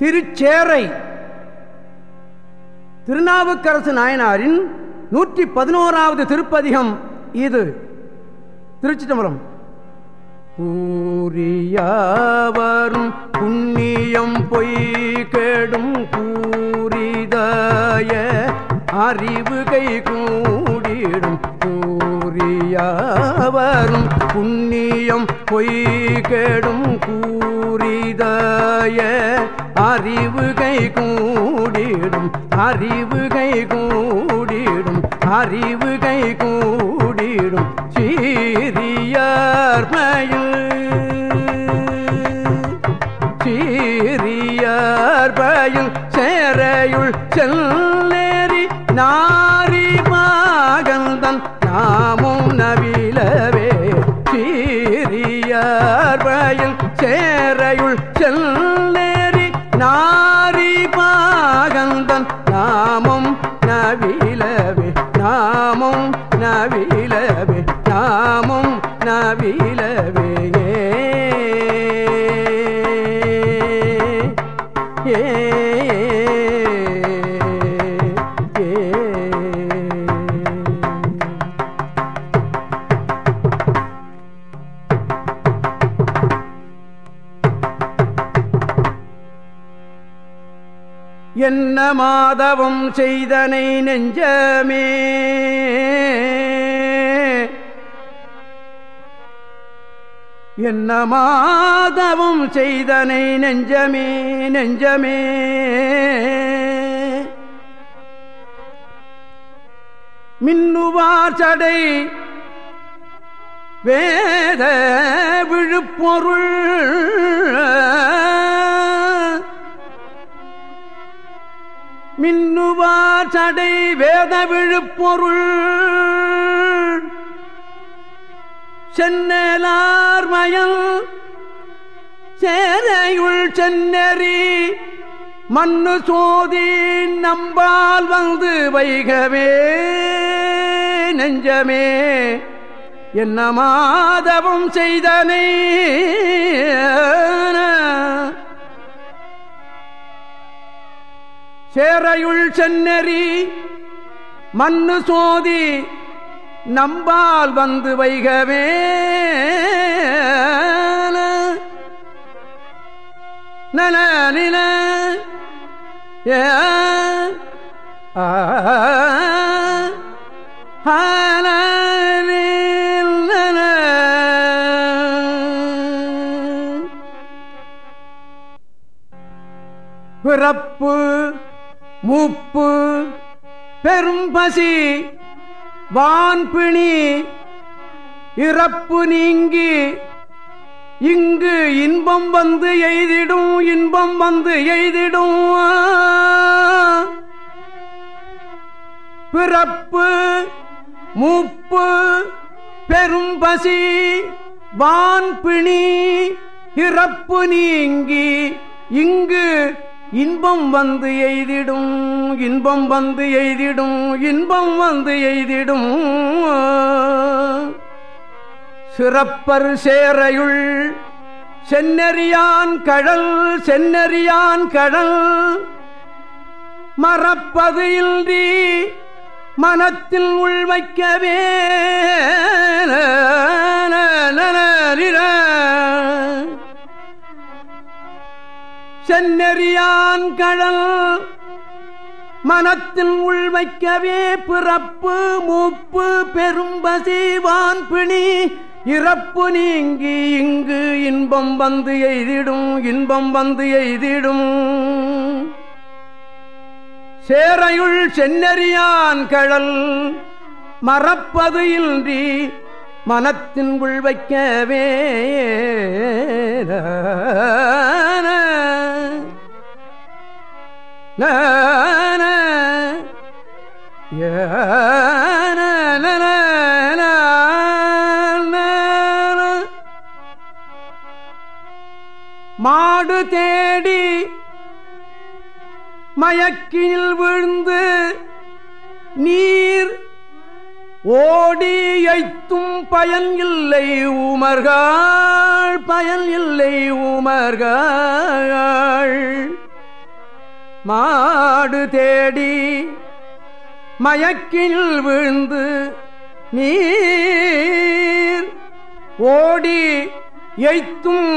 திருச்சேரை. திருநாவுக்கரசு நாயனாரின் நூற்றி பதினோராவது திருப்பதிகம் இது. திருச்சி தம்பரம் புண்ணியம் பொய் கெடும் கூறிதாய அறிவு கை கூடிடும் கூறியவரும் புண்ணியம் பொய் கெடும் கூறிதாய அறிவு கை கூடிடும் அறிவு கை கூடிடும் அறிவு கை கூடிடும் சீரியார் மயில். சேரையுள் செல்லேறி நாமம் நவிலவே நாமம் நவிலவே நாமம் நவிலவே மாதவம் செய்தனை நெஞ்சமே. என்ன மாதவம் செய்தனை நெஞ்சமே நெஞ்சமே. மின்னுவார் சடை வேத விழுப்பொருள் மின்னுவார் சடை வேத விழுப்பொருள். சென்னலார்மயல் சேரையுள் சென்னறி மண்ணு சோதி நம்பால் வந்து வைகவே. நெஞ்சமே என்ன மாதவம் செய்தனை. சேரையுள் சென்னறி மண்ணு சோதி நம்பால் வந்து வைகவே. நல நில ஏ பிறப்பு மூப்பு பெரும்பசி வான்பிணி இறப்பு நீங்கி இங்கு இன்பம் வந்து எய்திடும் இன்பம் வந்து எய்திடும். பிறப்பு மூப்பு பெரும்பசி வான்பிணி இறப்பு நீங்கி இங்கு இன்பம் வந்து எய்திடும் இன்பம் வந்து எய்திடும் இன்பம் வந்து எய்திடும் சிறப்பர் சேரையுள் சென்னறியான் கடல் சென்னறியான் கடல் மறப்பது இன்றி மனத்தில் உள்வைக்கவே சென்னறியான் கடல் மனத்தில் உள்வைக்கவே பிறப்பு மூப்பு பெரும்பசிவான் பிணி. இறப்பு நீங்கி இங்கு இன்பம் வந்து எய்திடும் இன்பம் வந்து எய்திடும். சேரையுள் சென்னறியான் கடல் மறப்பது இன்றி மனத்தின் உள்வைக்கவே மாடு தேடி மயக்கில் விழுந்து நீர் ஓடி ஐத்தும் பயன் இல்லை உமர்கள் பயன் இல்லை உமர்கள். மாடு தேடி மயக்கில் விழுந்து நீர் ஓடி எய்த்தும்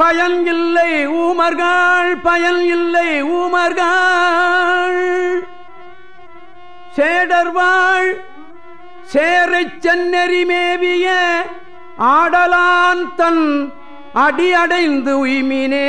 பயன் இல்லை ஊமர்கள் பயன் இல்லை ஊமர்கள். சேடர்வாள் சேரை சென்னெறி மேவிய ஆடலான் தன் அடியடைந்து உய்மினே.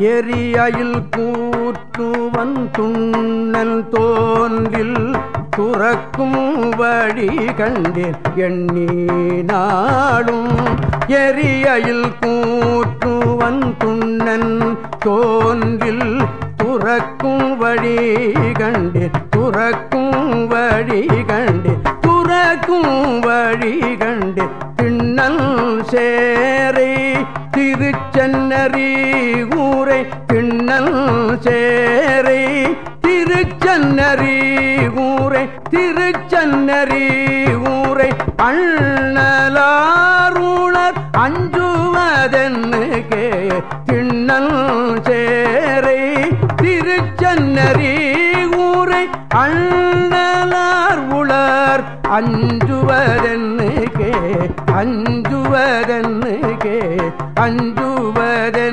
எரியயில் கூற்றுவன் துண்ணல் தோன்றில் துறக்கும் வழி கண்டேன். எண்ணி நாடும் எரியயில் கூற்றுவன் துண்ணன் தோன்றில் துறக்கும் வழி கண்டேன். துறக்கும் வழி கண்டேன். துறக்கும் வழி கண்டேன். பின்னல் சேரை திருச்சன்னரி ஊரை திண்ணல் சேரை. திருச்சன்னரி ஊரை திருச்சன்னரி ஊரை அண்ணலாருணர் அஞ்சுவதென்னு கே திண்ணல் சேரை. திருச்சன்னரி ஊரை அண்ணலார் உளர் அஞ்சுவதென்னு அஞ்சுவதன்னுகே அஞ்சுவதென்னு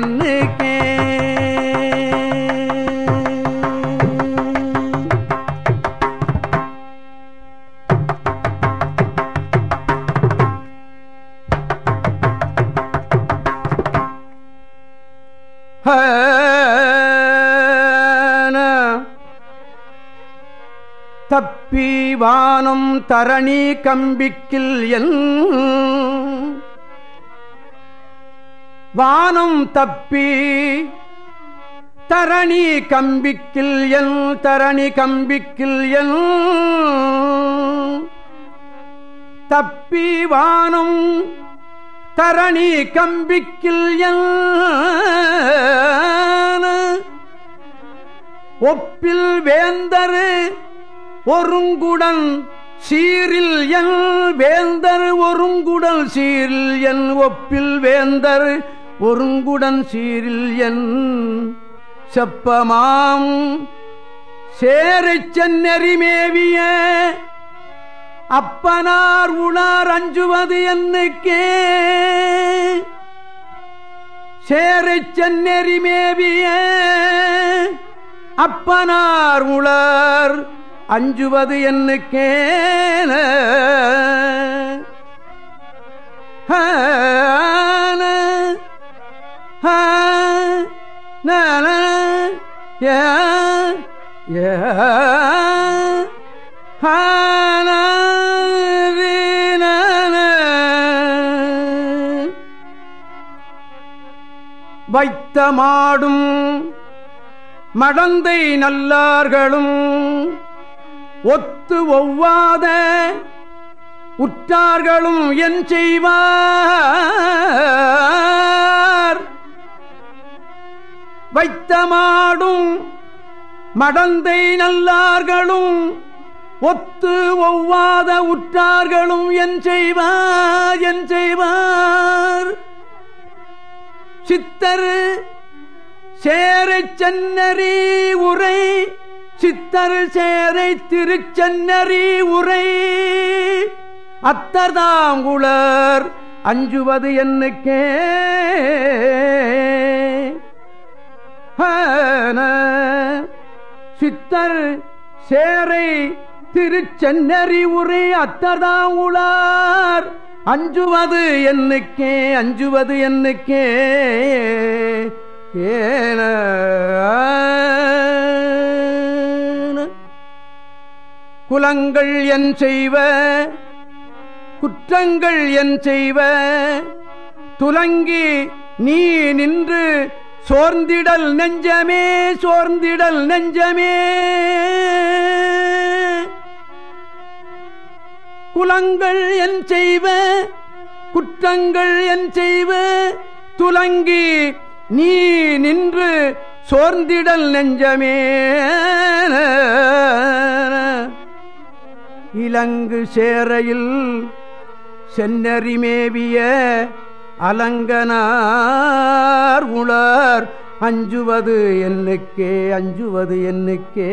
தரணி கம்பிக்கில் எல் வானம் தப்பி தரணி கம்பிக்கில் எல் தரணி கம்பிக்கில் எல் தப்பி வானம் தரணி கம்பிக்கில் எல் ஒப்பில் வேந்தரு ஒருங்குடன் சீரில் என் வேந்தர் ஒருங்குடல் சீரில் என் ஒப்பில் வேந்தர் ஒருங்குடன் சீரில் என் செப்பமாம் சேரை சென்னறிமேவிய அப்பனார் உணார் அஞ்சுவது என்னுக்கே. சேரை சென்னறிமேவிய அப்பனார் உளர் அஞ்சுவது என்னுக்கேன வைத்த மாடும் மடந்தை நல்லார்களும் ஒத்து ஒவ்வாத உற்றார்களும் என் செய்வார். வைத்தமாடும் மடந்தை நல்லார்களும் ஒத்து ஒவ்வாத உற்றார்களும் என் செய்வார் என் செய்வார். சித்தர் சேரை சென்னறி உரை சித்தர் சேரை திருச்சென்னரி உரை. அத்தர்தாங்குளர் அஞ்சுவது என்னுக்கே. சித்தர் சேரை திருச்சென்னரி உரை. அத்தர்தாங்குளார் அஞ்சுவது என்னுக்கே. அஞ்சுவது என்னுக்கே. ஏன. குலங்கள் என் செய்வ குற்றங்கள் என் செய்வ துலங்கி நீ நின்று சோர்ந்திடல் நெஞ்சமே சோர்ந்திடல் நெஞ்சமே. குலங்கள் என் செய்வ குற்றங்கள் என் செய்வ துலங்கி நீ நின்று சோர்ந்திடல் நெஞ்சமே. இலங்கு சேரையில் சென்னறிமேவிய அலங்கனார் உளர் அஞ்சுவது என்னுக்கே அஞ்சுவது என்னுக்கே.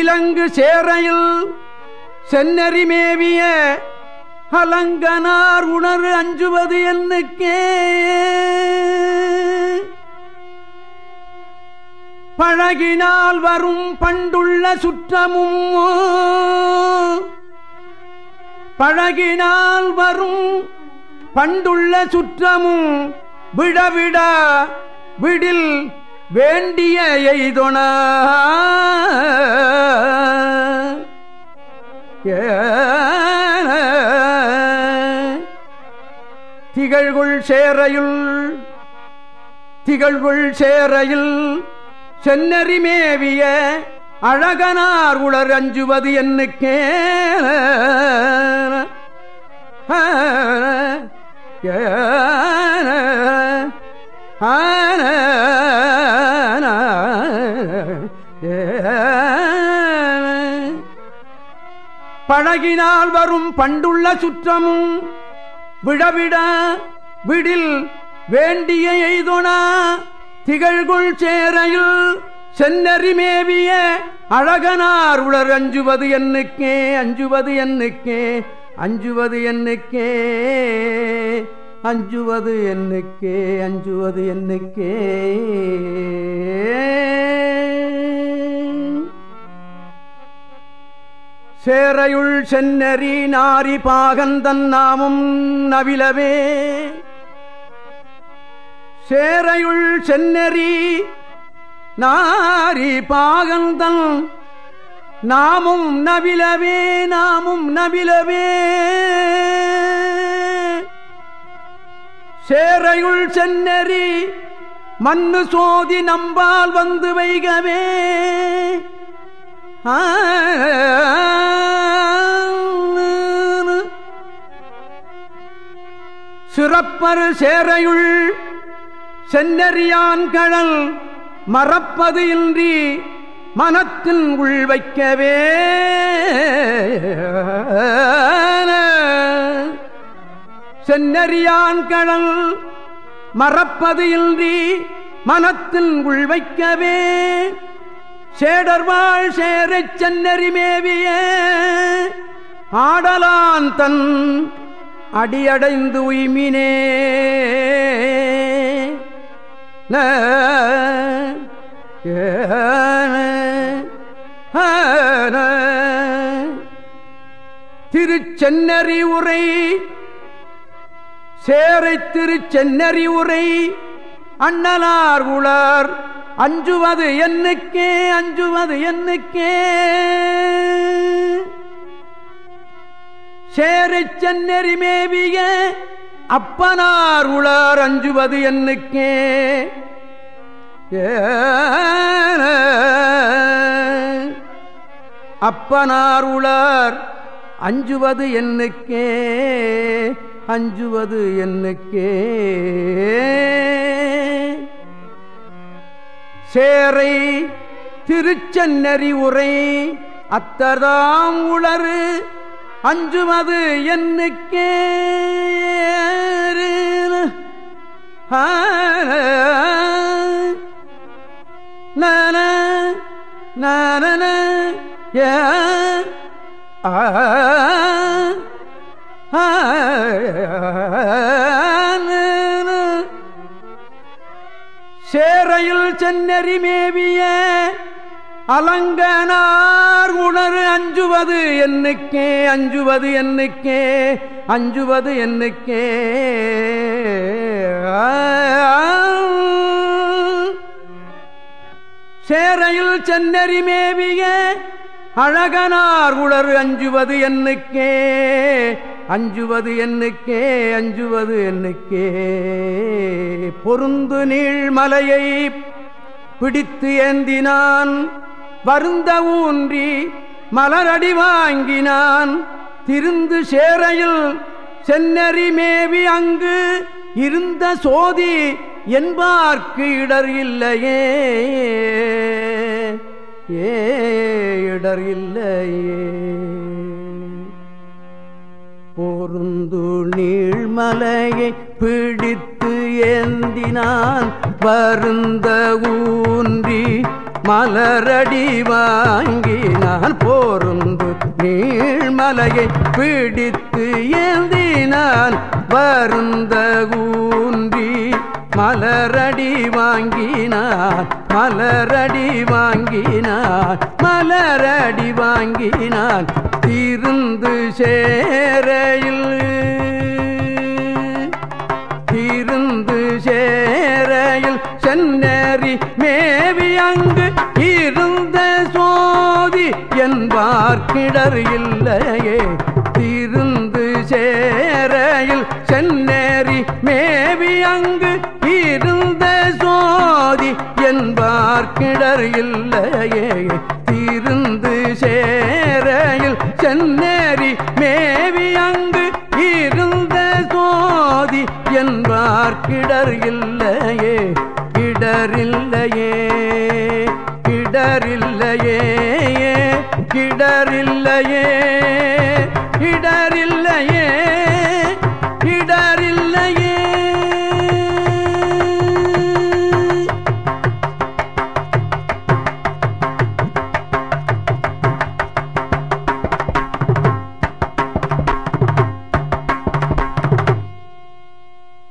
இலங்கு சேரையில் சென்னறிமேவிய அலங்கனார் உணர் அஞ்சுவது என்னுக்கே. பழகினால் வரும் பண்டுள்ள சுற்றமும் பழகினால் வரும் பண்டுள்ள சுற்றமும் விடவிட விடில் வேண்டிய எய்தொண. திகழ்குள் சேரையுள் திகழ்குள் சேரையில் சென்னறி மேவிய அழகனார் உளர் அஞ்சுவது என்னுக்கே பழகினால் வரும் பண்டுள்ள சுற்றமும் விடவிட விடில் வேண்டிய எய்தோனா திகழ்குள் சேரையில் சென்னறி மேவிய அழகனார் உளர் அஞ்சுவது என்னுக்கே அஞ்சுவது என்னுக்கே அஞ்சுவது என்னுக்கே அஞ்சுவது என்னுக்கே அஞ்சுவது என்னுக்கே. சேரையுள் சென்னறி நாரி பாகந்தன் நாமும் நவிலவே சேரையுள் சென்னெறி நாரி பாகந்தன். நாமும் நவிலவே நாமும் நவிலவே சேரையுள் சென்னெறி மண்ணு சோதி நம்பால் வந்து வைகவே. சிறப்பரு சேரையுள் சென்னறியான் கழல் மறப்பது இன்றி மனத்தில் உள் வைக்கவே சென்னறியான் கழல் மறப்பது இன்றி மனத்தில் உள் வைக்கவே சேடர்வாழ் சேரச் சென்னறி மேவிய ஆடலான் தன் அடியடைந்து உய்மினே. திருச்சென்னறி உரை சேரை திருச்சென்னறி உரை அண்ணலார் உளார் அஞ்சுவது என்னுக்கே அஞ்சுவது என்னுக்கே. சேரை சென்னறி மேவிய அப்பனார் உளார் அஞ்சுவது என்னுக்கே. அப்பனார் உளார் அஞ்சுவது என்னுக்கே. அஞ்சுவது என்னுக்கே. சேரை திருச்சென்னறி உரை அத்தர்தாம் உளறு அஞ்சுவது என்னுக்கே. நன நன சேரையில் சென்னறி மேவிய அலங்கனார் உணர் அஞ்சுவது என்னுக்கே அஞ்சுவது என்னுக்கே அஞ்சுவது என்னுக்கே. சேரையில் சென்னறி மேவிய அழகனார் உளர் அஞ்சுவது என்னுக்கே அஞ்சுவது என்னுக்கே அஞ்சுவது என்னுக்கே. பொருந்து நீழ்மலையை பிடித்து ஏந்தினான் வருந்த ஊன்றி மலரடி வாங்கினான். திருந்து சேரையில் சென்னறி மேவி அங்கு இருந்த சோதி என்பார்க்கு இடர் இல்லையே. ஏ இடர் இல்லையே. பொருந்து நீழ்மலையை பிடித்து ஏந்தினான். வருந்த ஊன்றி மலரடி வாங்கி நான் போருந்து நீழ்மலையை பிடித்து ஏந்தினான் வருந்த கூன்றி மலரடி வாங்கினான் மலரடி வாங்கினான் மலரடி வாங்கினான் திருந்து சேர இடர் இல்லையே திருந்து சேரையில் சென்னேறி மேவி அங்கு இருந்த சோதி என்பார்கிடர் இல்லையே திருந்து சேரையில் சென்னேறி மேவி அங்கு இருந்த சோதி என்பார்கிடர் இல்லையே இடரில்லையே இடரில்லையே